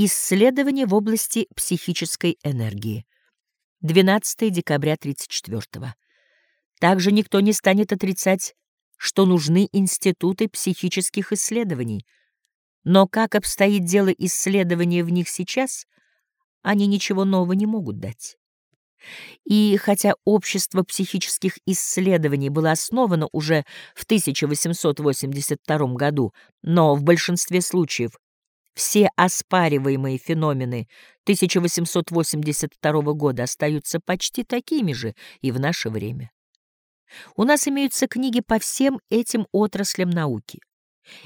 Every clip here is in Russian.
Исследования в области психической энергии. 12 декабря 34 -го. Также никто не станет отрицать, что нужны институты психических исследований. Но как обстоит дело исследования в них сейчас, они ничего нового не могут дать. И хотя общество психических исследований было основано уже в 1882 году, но в большинстве случаев все оспариваемые феномены 1882 года остаются почти такими же и в наше время. У нас имеются книги по всем этим отраслям науки.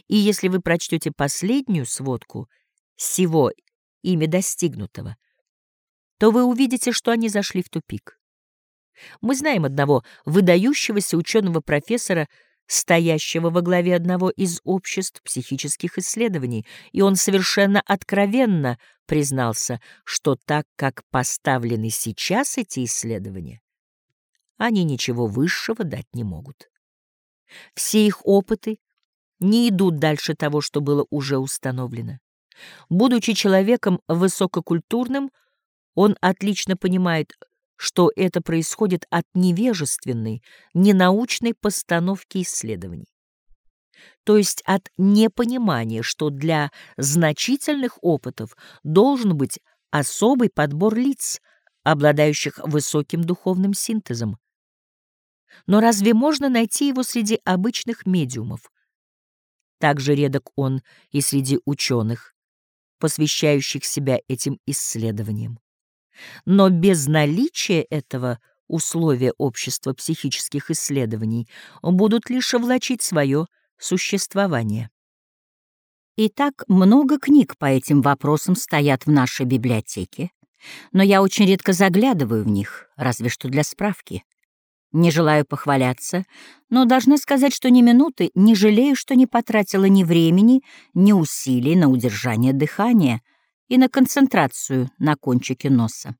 И если вы прочтете последнюю сводку всего ими достигнутого, то вы увидите, что они зашли в тупик. Мы знаем одного выдающегося ученого-профессора, стоящего во главе одного из обществ психических исследований, и он совершенно откровенно признался, что так как поставлены сейчас эти исследования, они ничего высшего дать не могут. Все их опыты не идут дальше того, что было уже установлено. Будучи человеком высококультурным, он отлично понимает, что это происходит от невежественной, ненаучной постановки исследований. То есть от непонимания, что для значительных опытов должен быть особый подбор лиц, обладающих высоким духовным синтезом. Но разве можно найти его среди обычных медиумов? Также редок он и среди ученых, посвящающих себя этим исследованиям. Но без наличия этого условия общества психических исследований будут лишь влачить свое существование. Итак, много книг по этим вопросам стоят в нашей библиотеке, но я очень редко заглядываю в них, разве что для справки. Не желаю похваляться, но должна сказать, что ни минуты не жалею, что не потратила ни времени, ни усилий на удержание дыхания — и на концентрацию на кончике носа.